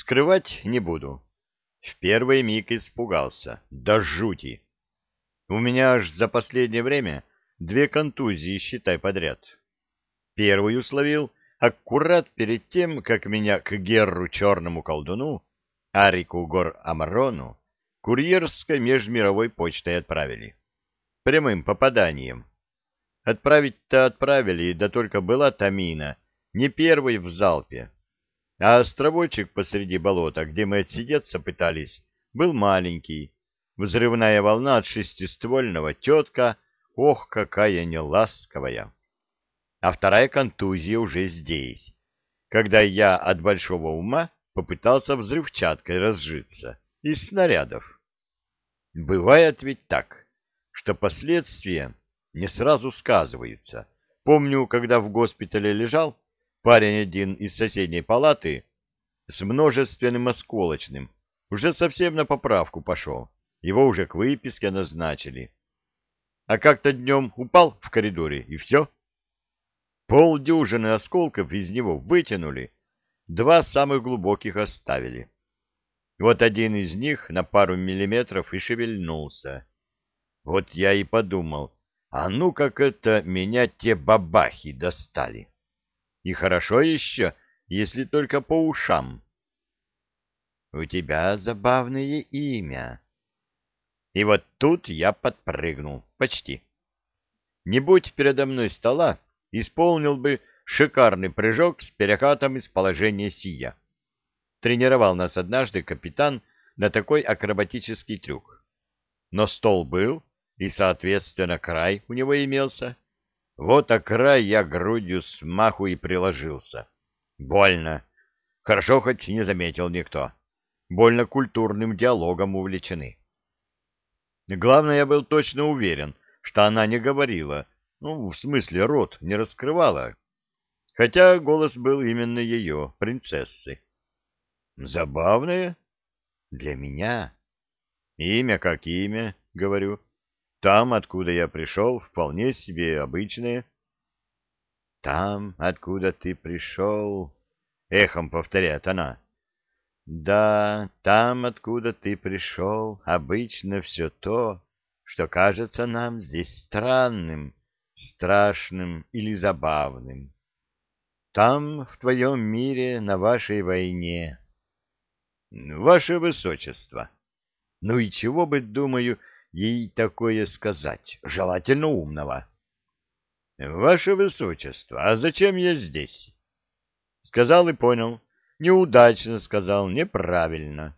Скрывать не буду. В первый миг испугался. Да жути! У меня аж за последнее время две контузии, считай, подряд. Первую словил аккурат перед тем, как меня к Герру Черному колдуну, Арику Гор Амарону, курьерской межмировой почтой отправили. Прямым попаданием. Отправить-то отправили, да только была Тамина, не первой в залпе. А островочек посреди болота, где мы отсидеться пытались, был маленький. Взрывная волна от шестиствольного тетка, ох, какая неласковая а вторая контузия уже здесь, когда я от большого ума попытался взрывчаткой разжиться из снарядов. Бывает ведь так, что последствия не сразу сказываются. Помню, когда в госпитале лежал, парень один из соседней палаты с множественным осколочным уже совсем на поправку пошел. Его уже к выписке назначили. А как-то днем упал в коридоре, и все. Полдюжины осколков из него вытянули, два самых глубоких оставили. Вот один из них на пару миллиметров и шевельнулся. Вот я и подумал, а ну как это меня те бабахи достали. И хорошо еще, если только по ушам. У тебя забавное имя. И вот тут я подпрыгнул, почти. Не будь передо мной стола, исполнил бы шикарный прыжок с перекатом из положения сия. Тренировал нас однажды капитан на такой акробатический трюк. Но стол был, и, соответственно, край у него имелся. Вот о край я грудью смаху и приложился. Больно. Хорошо, хоть не заметил никто. Больно культурным диалогом увлечены. Главное, я был точно уверен, что она не говорила, ну, в смысле, рот не раскрывала, хотя голос был именно ее, принцессы. Забавное для меня. Имя как имя, говорю. Там, откуда я пришел, вполне себе обычное. Там, откуда ты пришел, эхом повторяет она. Да, там, откуда ты пришел, обычно все то, что кажется нам здесь странным, страшным или забавным. Там, в твоем мире, на вашей войне. Ваше Высочество. Ну и чего бы, думаю, ей такое сказать, желательно умного. Ваше Высочество, а зачем я здесь? Сказал и понял. Неудачно сказал, неправильно.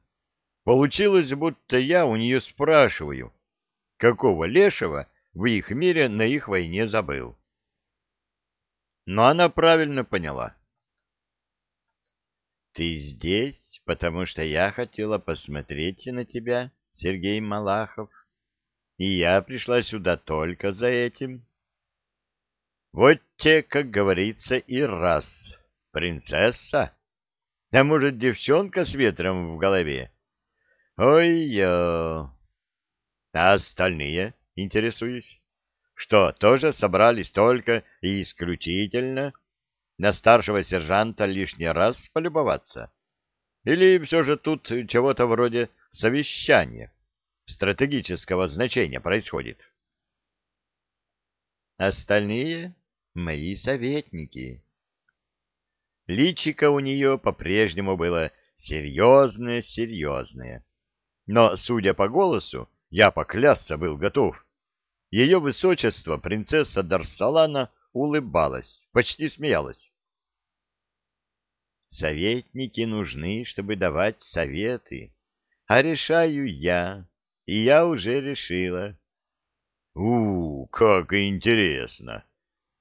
Получилось, будто я у нее спрашиваю, какого лешего в их мире на их войне забыл. Но она правильно поняла. «Ты здесь, потому что я хотела посмотреть на тебя, Сергей Малахов, и я пришла сюда только за этим». Вот те, как говорится, и раз. Принцесса? А может, девчонка с ветром в голове? Ой-ё! А остальные? интересуюсь. Что, тоже собрались только и исключительно на старшего сержанта лишний раз полюбоваться? Или все же тут чего-то вроде совещания стратегического значения происходит? Остальные — мои советники. Личико у нее по-прежнему было серьезное-серьезное. Но, судя по голосу, я поклясться был готов. Ее высочество, принцесса Дарсалана, улыбалась, почти смеялась. Советники нужны, чтобы давать советы, а решаю я, и я уже решила. У, как интересно!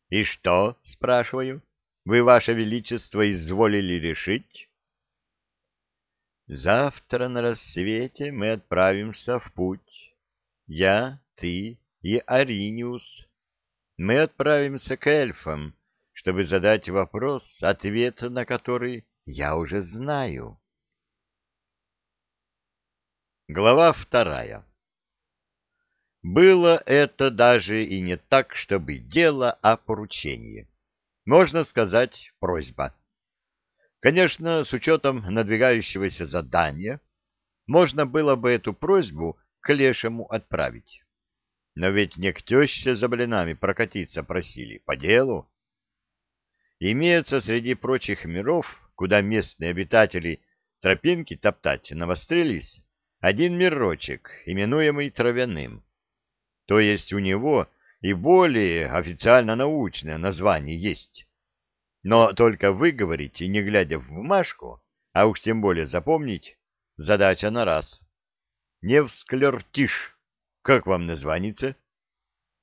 И что, спрашиваю, вы, ваше величество, изволили решить? Завтра на рассвете мы отправимся в путь. Я, ты и Ариниус. Мы отправимся к эльфам, чтобы задать вопрос, ответ на который я уже знаю. Глава вторая Было это даже и не так, чтобы дело, а поручение. Можно сказать, просьба. Конечно, с учетом надвигающегося задания, можно было бы эту просьбу к Лешему отправить. Но ведь не к теще за блинами прокатиться просили, по делу. Имеется среди прочих миров, куда местные обитатели тропинки топтать навострились, один мирочек, именуемый Травяным. То есть у него и более официально научное название есть. Но только выговорить и не глядя в бумажку, а уж тем более запомнить, задача на раз. Не всклертишь. Как вам названится?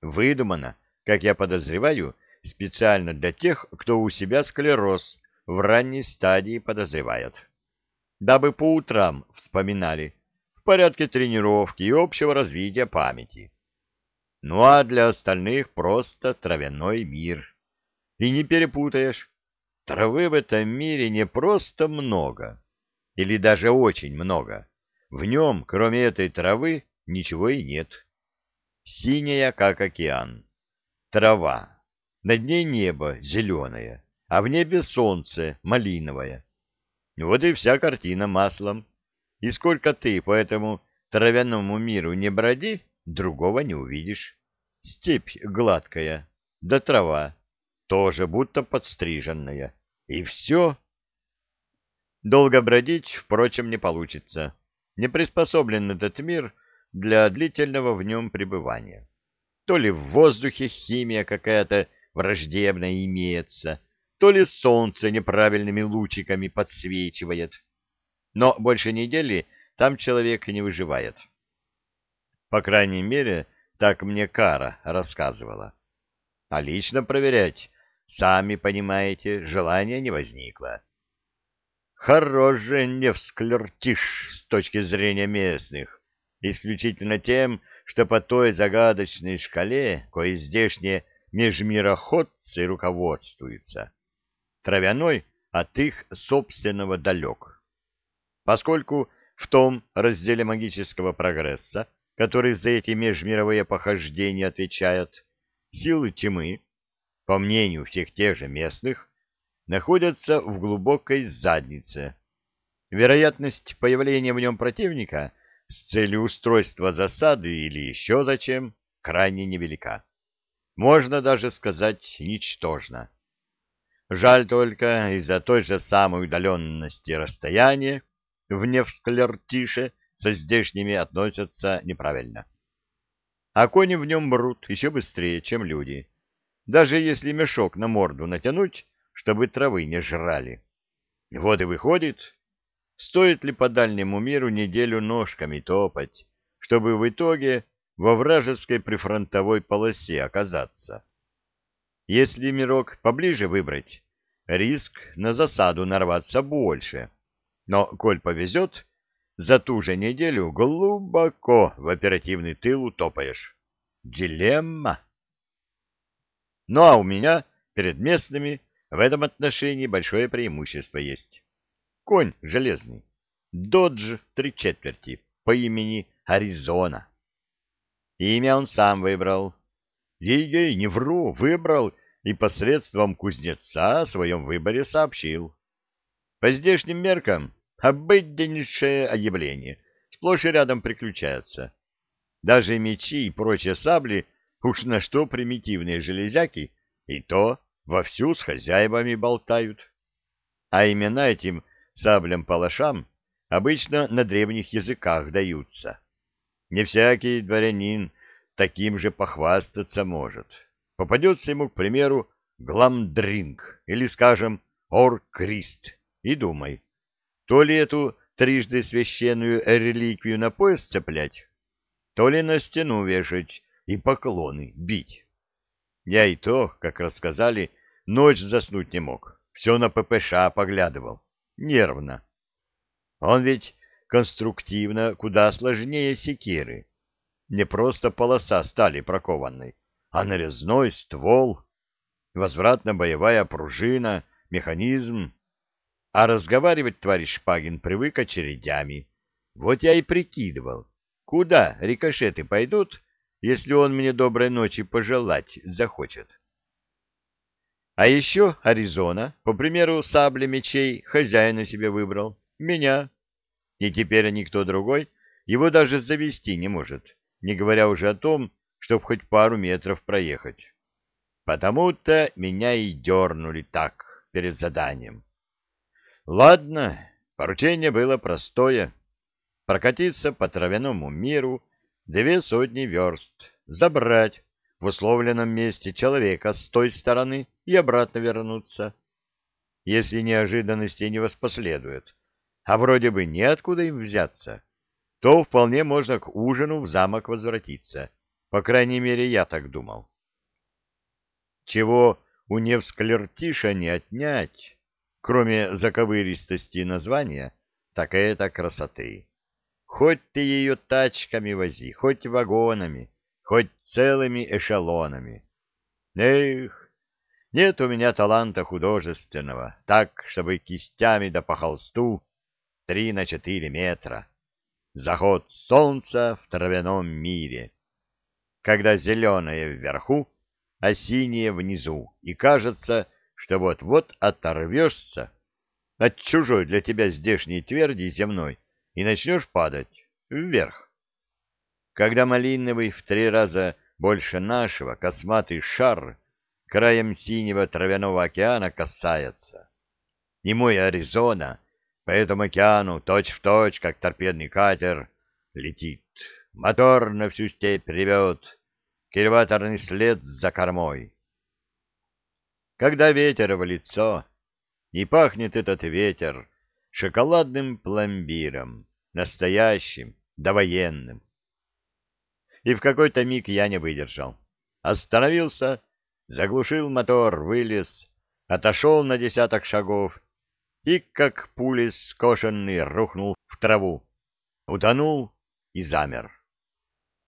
Выдумано, как я подозреваю, специально для тех, кто у себя склероз в ранней стадии подозревает. Дабы по утрам вспоминали, порядке тренировки и общего развития памяти. Ну а для остальных просто травяной мир. И не перепутаешь. Травы в этом мире не просто много, или даже очень много. В нем, кроме этой травы, ничего и нет. Синяя, как океан. Трава. Над ней небо зеленое, а в небе солнце малиновое. Вот и вся картина маслом. И сколько ты по этому травяному миру не броди, другого не увидишь. Степь гладкая, да трава, тоже будто подстриженная. И все. Долго бродить, впрочем, не получится. Не приспособлен этот мир для длительного в нем пребывания. То ли в воздухе химия какая-то враждебная имеется, то ли солнце неправильными лучиками подсвечивает. Но больше недели там человек не выживает. По крайней мере, так мне Кара рассказывала. А лично проверять, сами понимаете, желания не возникло. Хорош же не с точки зрения местных, исключительно тем, что по той загадочной шкале, кое здешние межмироходцы руководствуются. Травяной от их собственного далек. Поскольку в том разделе магического прогресса, который за эти межмировые похождения отвечает, силы тьмы, по мнению всех тех же местных, находятся в глубокой заднице. Вероятность появления в нем противника с целью устройства засады или еще зачем крайне невелика. Можно даже сказать ничтожна. Жаль только из-за той же самой удаленности расстояния в Невсклертише со здешними относятся неправильно. А кони в нем мрут еще быстрее, чем люди. Даже если мешок на морду натянуть, чтобы травы не жрали. Вот и выходит, стоит ли по дальнему миру неделю ножками топать, чтобы в итоге во вражеской прифронтовой полосе оказаться. Если мирок поближе выбрать, риск на засаду нарваться больше. Но, коль повезет, за ту же неделю глубоко в оперативный тыл утопаешь. Дилемма. Ну а у меня перед местными в этом отношении большое преимущество есть. Конь железный. Додж три четверти по имени Аризона. Имя он сам выбрал. Ей-ей, не вру, выбрал и посредством кузнеца о своем выборе сообщил. По здешним меркам Обыденнейшее явление, сплошь и рядом приключается. Даже мечи и прочие сабли, уж на что примитивные железяки, и то вовсю с хозяевами болтают. А имена этим саблям-палашам обычно на древних языках даются. Не всякий дворянин таким же похвастаться может. Попадется ему, к примеру, Гламдринг или, скажем, Ор-Крист, и думай, то ли эту трижды священную реликвию на пояс цеплять, то ли на стену вешать и поклоны бить. Я и то, как рассказали, ночь заснуть не мог, все на ППШ поглядывал, нервно. Он ведь конструктивно куда сложнее секиры. Не просто полоса стали прокованной, а нарезной ствол, возвратно-боевая пружина, механизм а разговаривать товарищ Шпагин привык очередями. Вот я и прикидывал, куда рикошеты пойдут, если он мне доброй ночи пожелать захочет. А еще Аризона, по примеру сабли мечей, хозяина себе выбрал. Меня. И теперь никто другой его даже завести не может, не говоря уже о том, чтобы хоть пару метров проехать. Потому-то меня и дернули так перед заданием. Ладно, поручение было простое. Прокатиться по травяному миру две сотни верст, забрать в условленном месте человека с той стороны и обратно вернуться, если неожиданностей не воспоследует. А вроде бы неоткуда им взяться, то вполне можно к ужину в замок возвратиться. По крайней мере, я так думал. Чего у Невсклертиша не отнять, кроме заковыристости названия, так это красоты. Хоть ты ее тачками вози, хоть вагонами, хоть целыми эшелонами. Эх, нет у меня таланта художественного, так, чтобы кистями да по холсту три на четыре метра. Заход солнца в травяном мире, когда зеленое вверху, а синее внизу, и кажется, что вот-вот оторвешься от чужой для тебя здешней тверди земной и начнешь падать вверх когда малиновый в три раза больше нашего косматый шар краем синего травяного океана касается. И мой Аризона по этому океану точь-в-точь, точь, как торпедный катер, летит. Мотор на всю степь ревет, кильваторный след за кормой. Когда ветер в лицо, и пахнет этот ветер шоколадным пломбиром, настоящим, довоенным, и в какой-то миг я не выдержал. Остановился, заглушил мотор, вылез, отошел на десяток шагов и, как пули скошенный, рухнул в траву, утонул и замер.